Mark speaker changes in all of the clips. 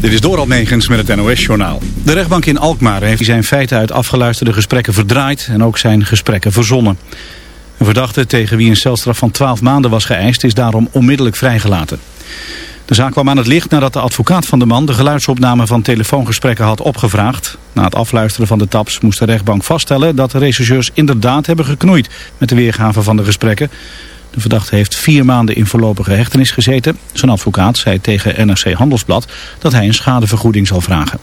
Speaker 1: Dit is Doral Megens met het NOS-journaal. De rechtbank in Alkmaar heeft zijn feiten uit afgeluisterde gesprekken verdraaid en ook zijn gesprekken verzonnen. Een verdachte tegen wie een celstraf van 12 maanden was geëist is daarom onmiddellijk vrijgelaten. De zaak kwam aan het licht nadat de advocaat van de man de geluidsopname van telefoongesprekken had opgevraagd. Na het afluisteren van de taps moest de rechtbank vaststellen dat de rechercheurs inderdaad hebben geknoeid met de weergave van de gesprekken. De verdachte heeft vier maanden in voorlopige hechtenis gezeten. Zijn advocaat zei tegen NRC Handelsblad dat hij een schadevergoeding zal vragen.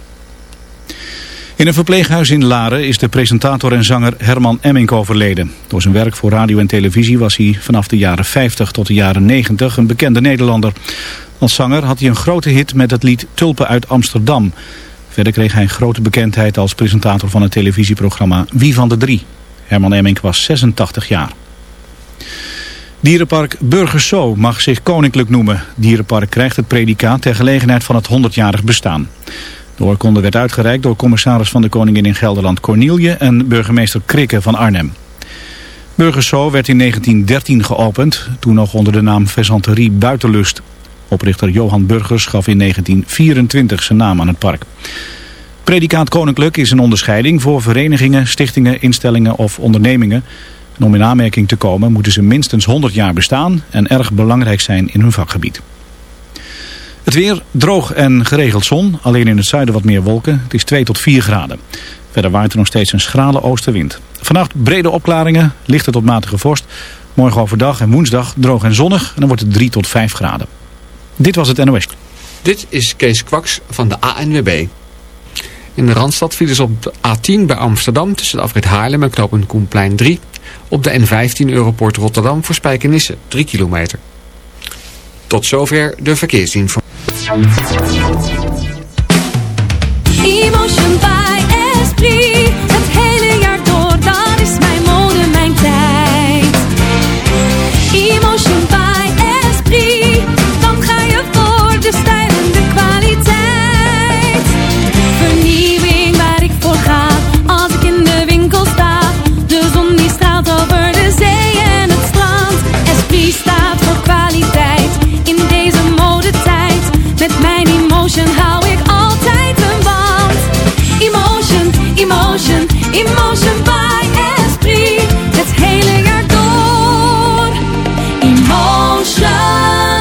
Speaker 1: In een verpleeghuis in Laren is de presentator en zanger Herman Emmink overleden. Door zijn werk voor radio en televisie was hij vanaf de jaren 50 tot de jaren 90 een bekende Nederlander. Als zanger had hij een grote hit met het lied Tulpen uit Amsterdam. Verder kreeg hij grote bekendheid als presentator van het televisieprogramma Wie van de Drie. Herman Emmink was 86 jaar. Dierenpark Burgerso mag zich koninklijk noemen. Dierenpark krijgt het predicaat ter gelegenheid van het 100-jarig bestaan. De oorkonde werd uitgereikt door commissaris van de Koningin in Gelderland Cornelie en burgemeester Krikke van Arnhem. Burgerso werd in 1913 geopend, toen nog onder de naam Faisanterie Buitenlust. Oprichter Johan Burgers gaf in 1924 zijn naam aan het park. Predicaat Koninklijk is een onderscheiding voor verenigingen, stichtingen, instellingen of ondernemingen om in aanmerking te komen moeten ze minstens 100 jaar bestaan en erg belangrijk zijn in hun vakgebied. Het weer droog en geregeld zon, alleen in het zuiden wat meer wolken. Het is 2 tot 4 graden. Verder waait er nog steeds een schrale oostenwind. Vannacht brede opklaringen, lichte tot matige vorst. Morgen overdag en woensdag droog en zonnig en dan wordt het 3 tot 5 graden. Dit was het NOS.
Speaker 2: Dit is Kees Kwaks van de ANWB. In de Randstad vielen ze op de A10 bij Amsterdam tussen de afrit Haarlem en knooppunt Koenplein 3... Op de N15 Europort Rotterdam voor Spijkenisse 3 kilometer. Tot zover de verkeersinformatie.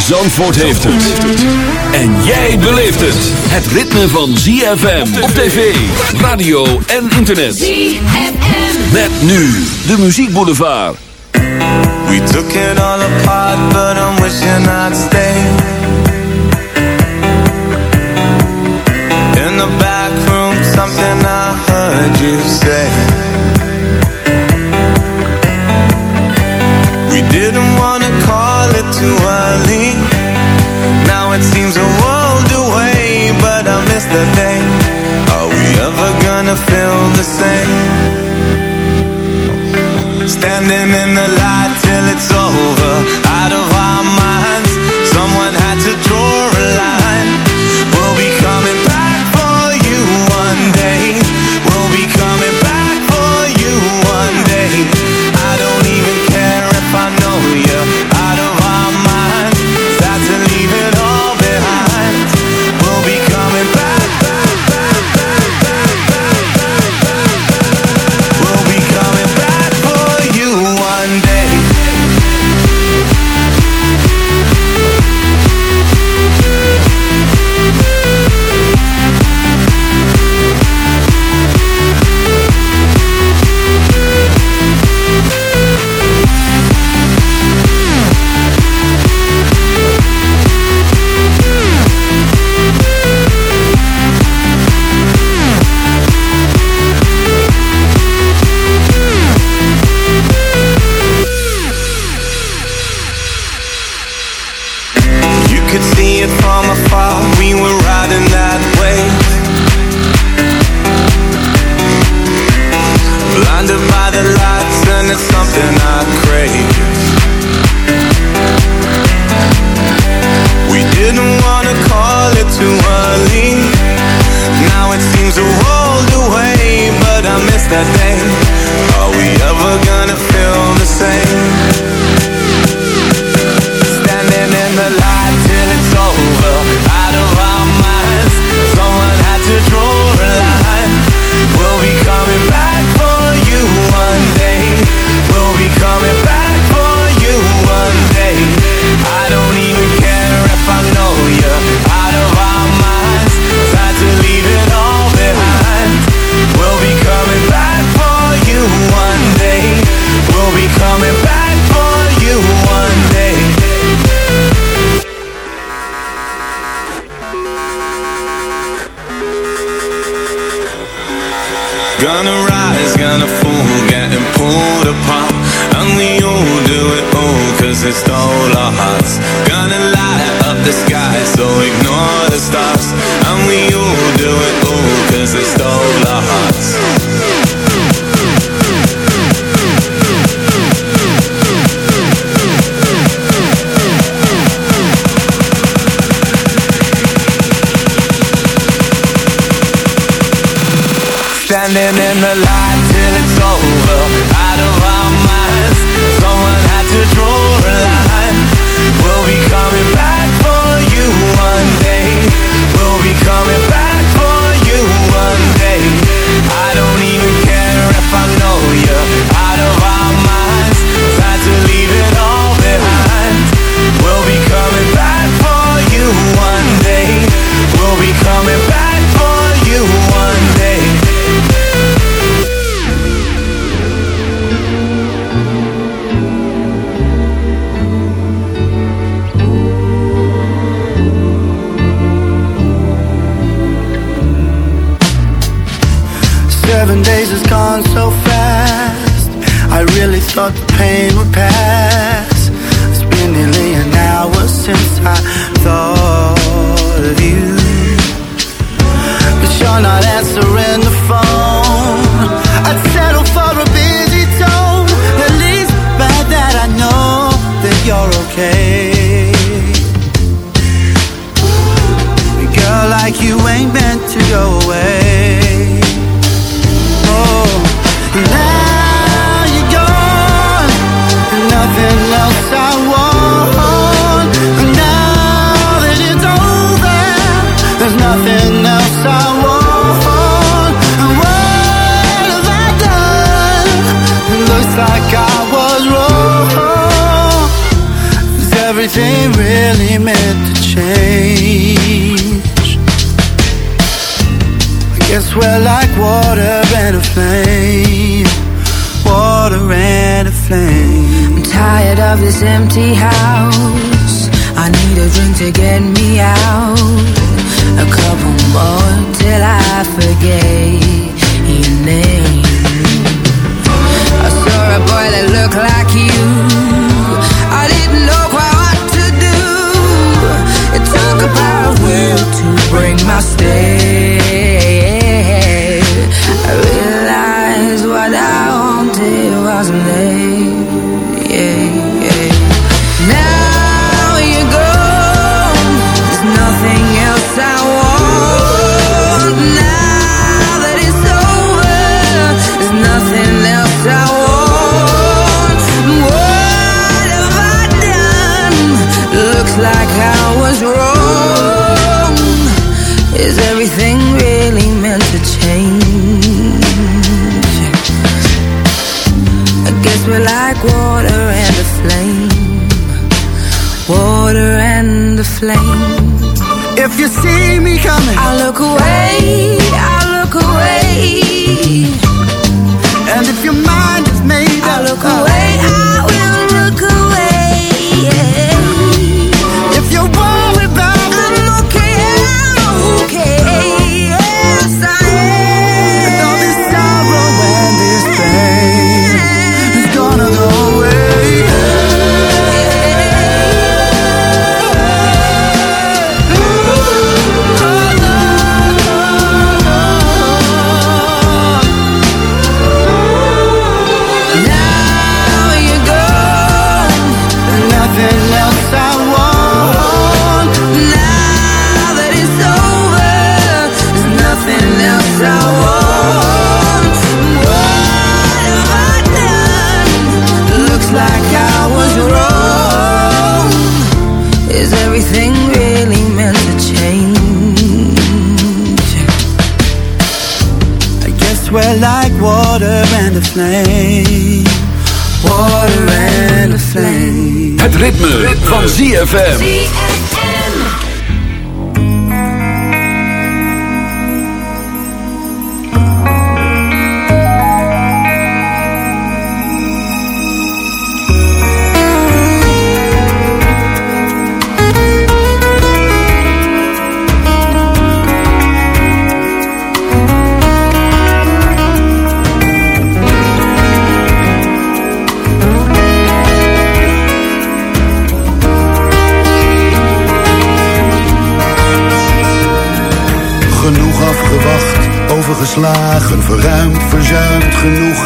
Speaker 3: Zandvoort heeft het. En jij beleeft het. Het ritme van ZFM op tv, radio en internet.
Speaker 4: ZFM.
Speaker 3: Met nu de muziekboulevard.
Speaker 5: We took it all apart, but I'm wishing I'd stay. In the back room, something I heard you say. We didn't wanna call it too early. Now it seems a world away, but I miss the day. Are we ever gonna feel the same? Standing in the light I
Speaker 6: forget
Speaker 3: Het ritme, van ZFM.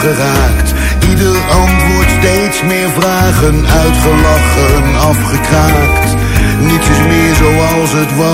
Speaker 7: Geraakt. Ieder antwoord steeds meer vragen, uitgelachen, afgekraakt. Niets is meer zoals het was,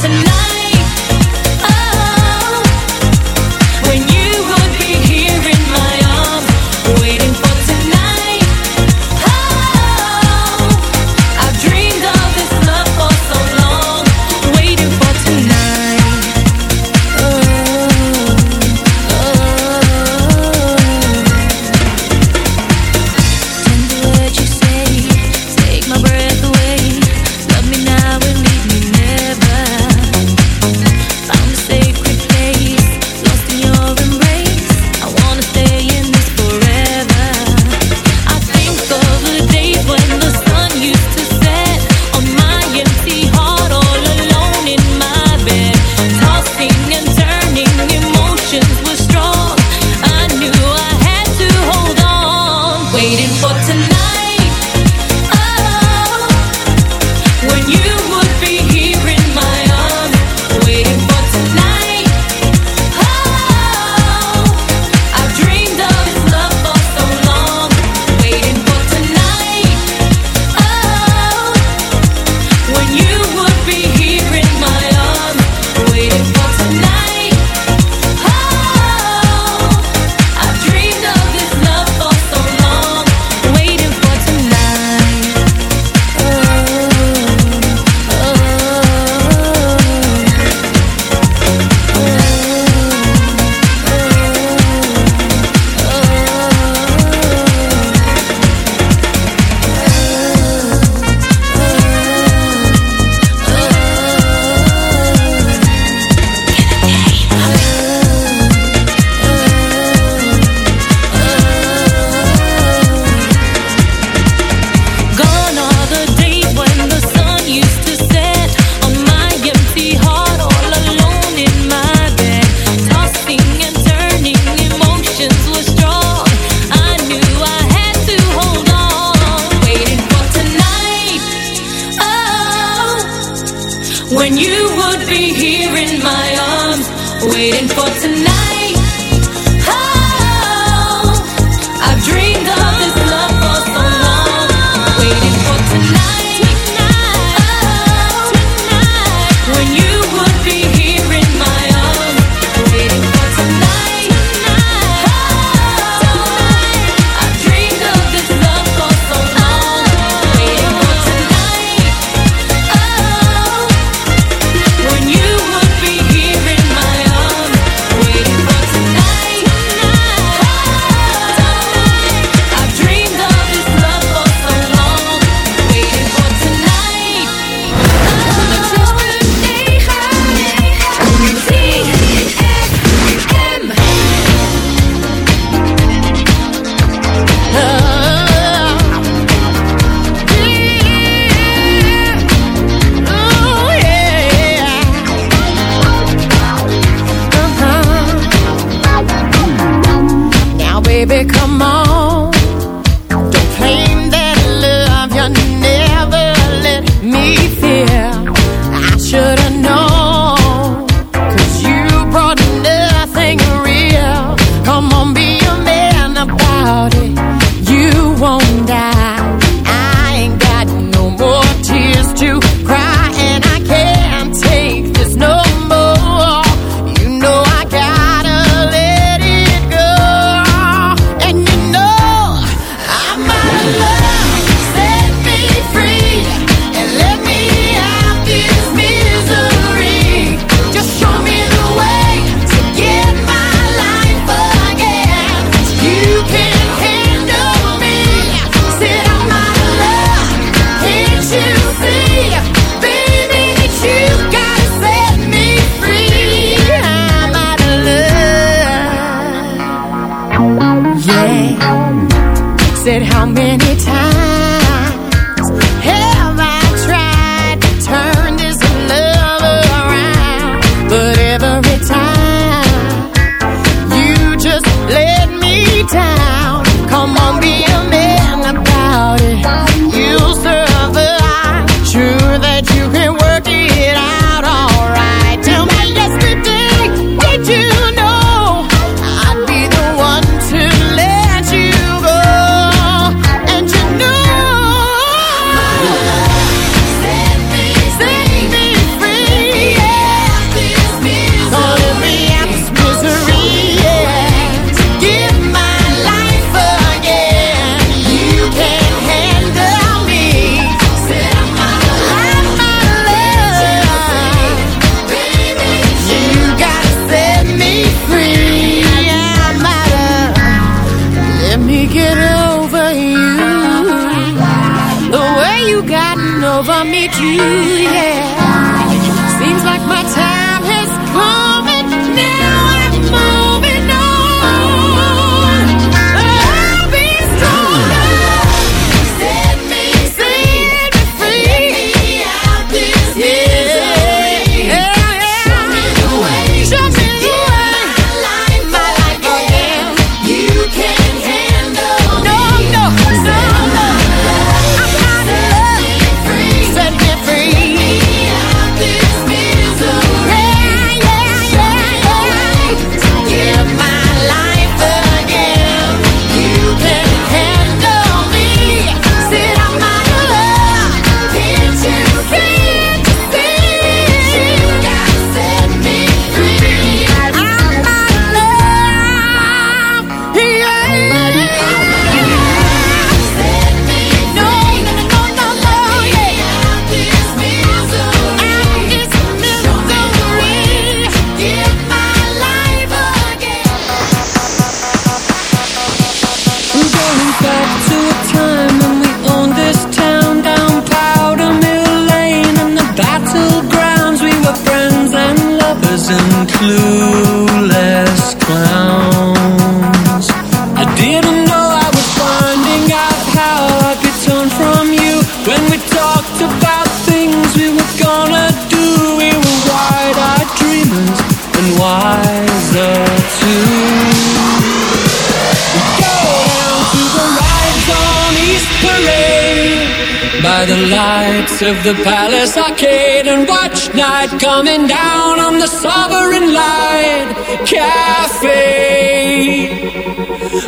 Speaker 4: tonight.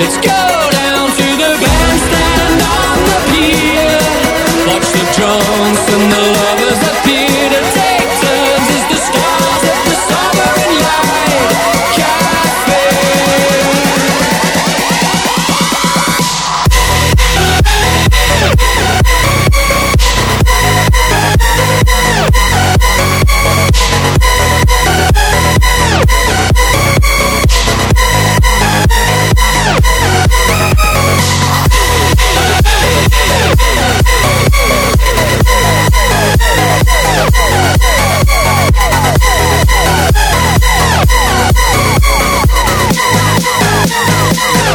Speaker 8: Let's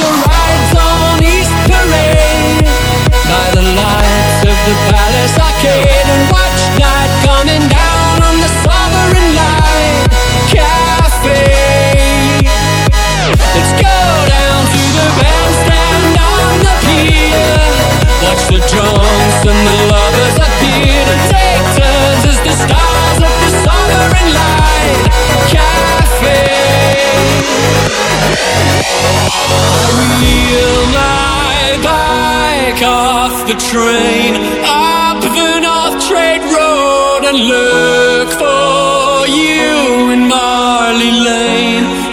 Speaker 8: The right zone east parade. By the lights of the Palace Arcade and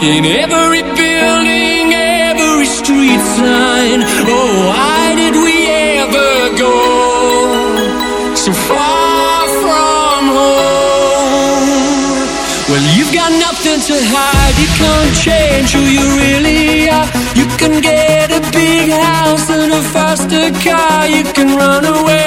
Speaker 8: In every building, every street sign. Oh, why did we ever go so far from home? Well, you've got nothing to hide. You can't change who you really are. You can get a big house and a faster car. You can run away,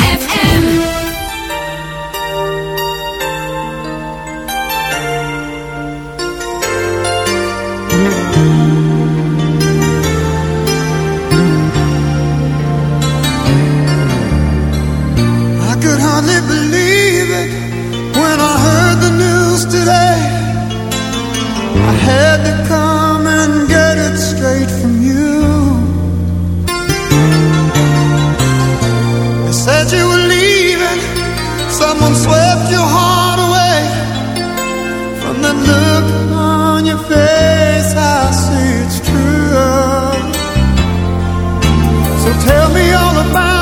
Speaker 9: So tell me all about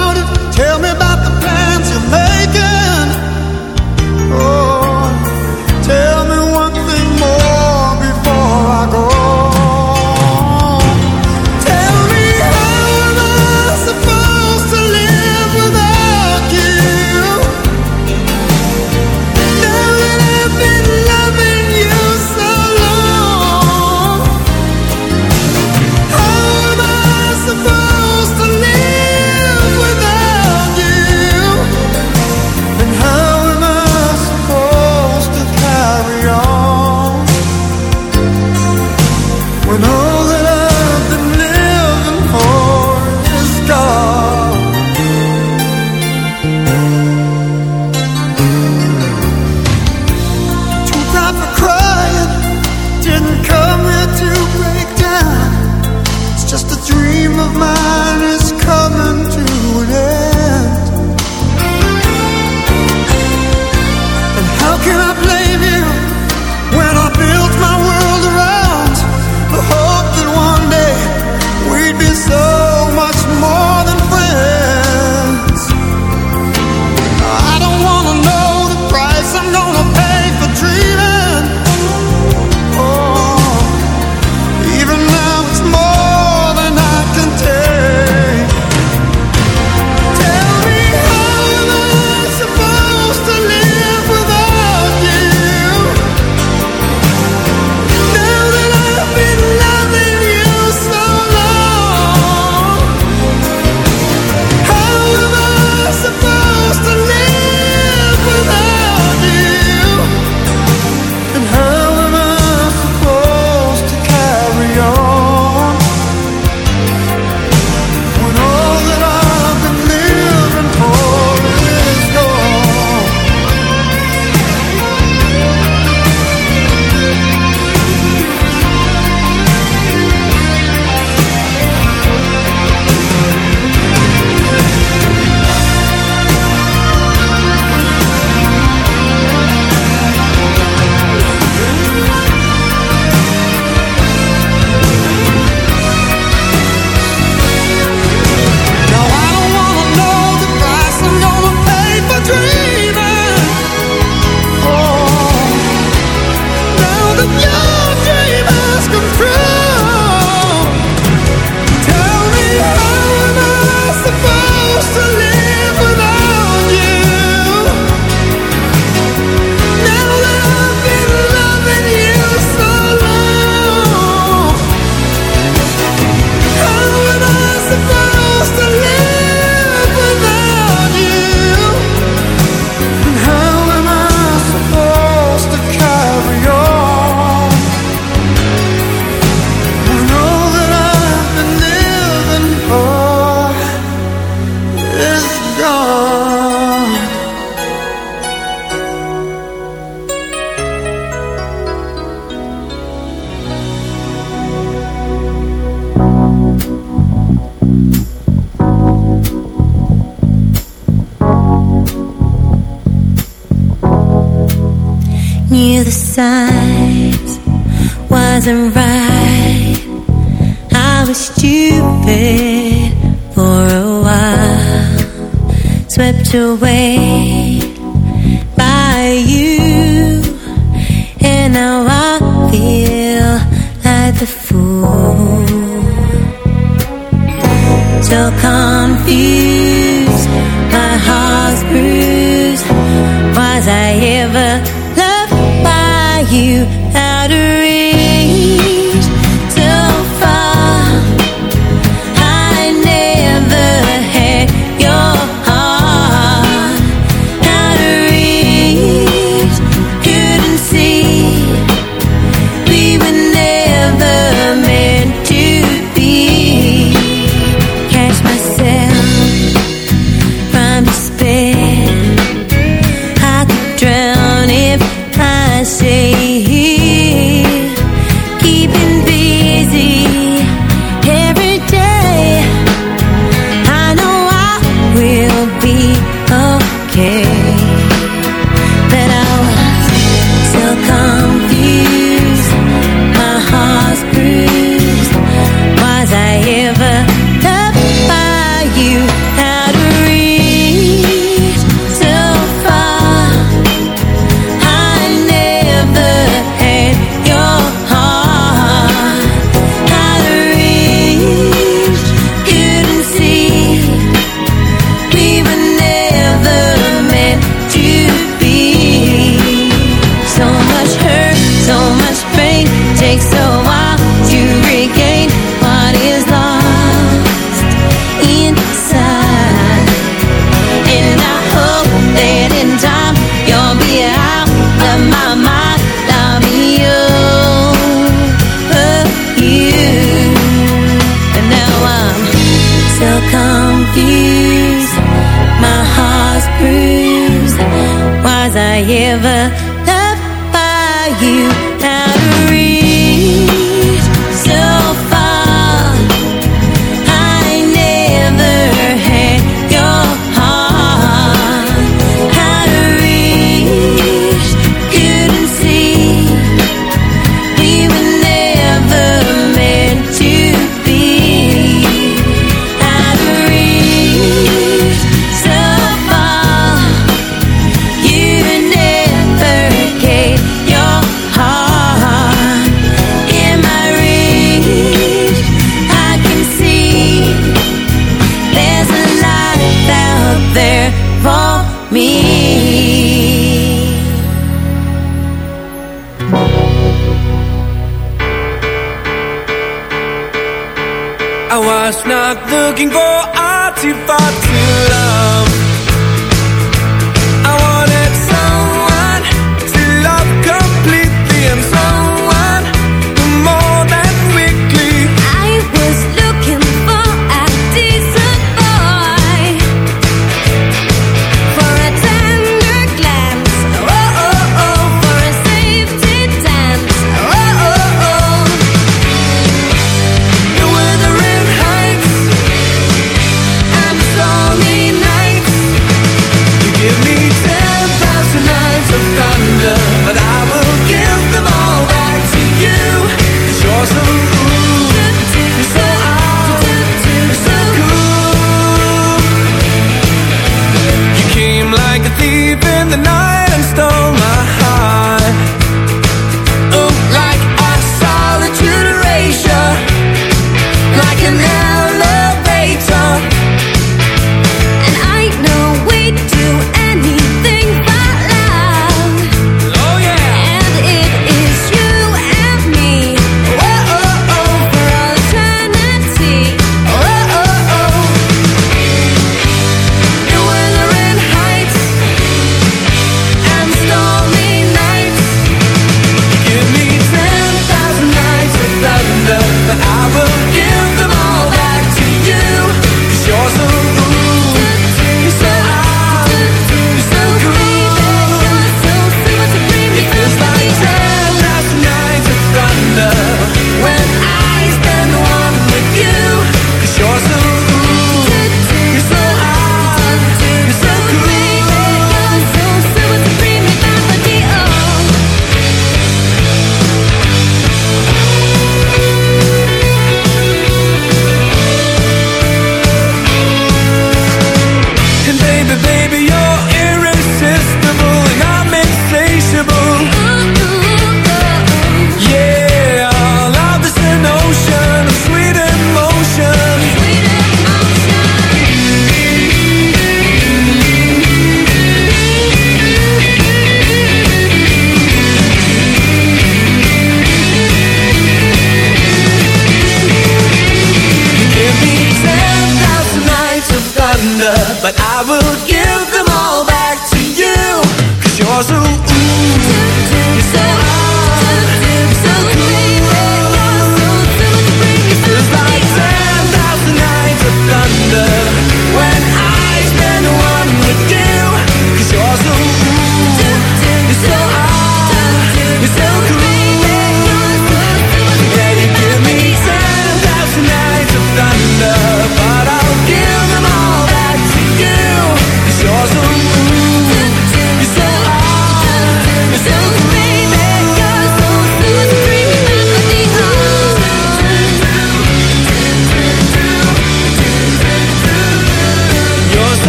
Speaker 10: swept away by you. And now I feel like the fool. So confused, my heart's bruised. Was I ever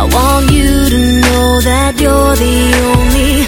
Speaker 10: I want you to know that you're the only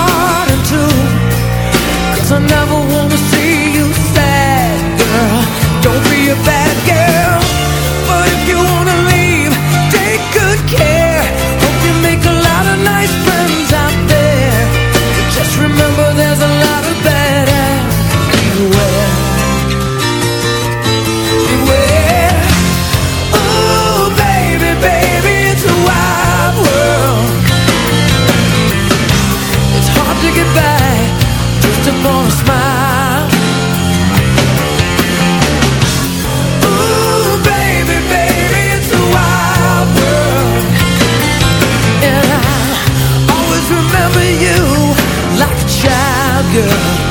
Speaker 4: child girl.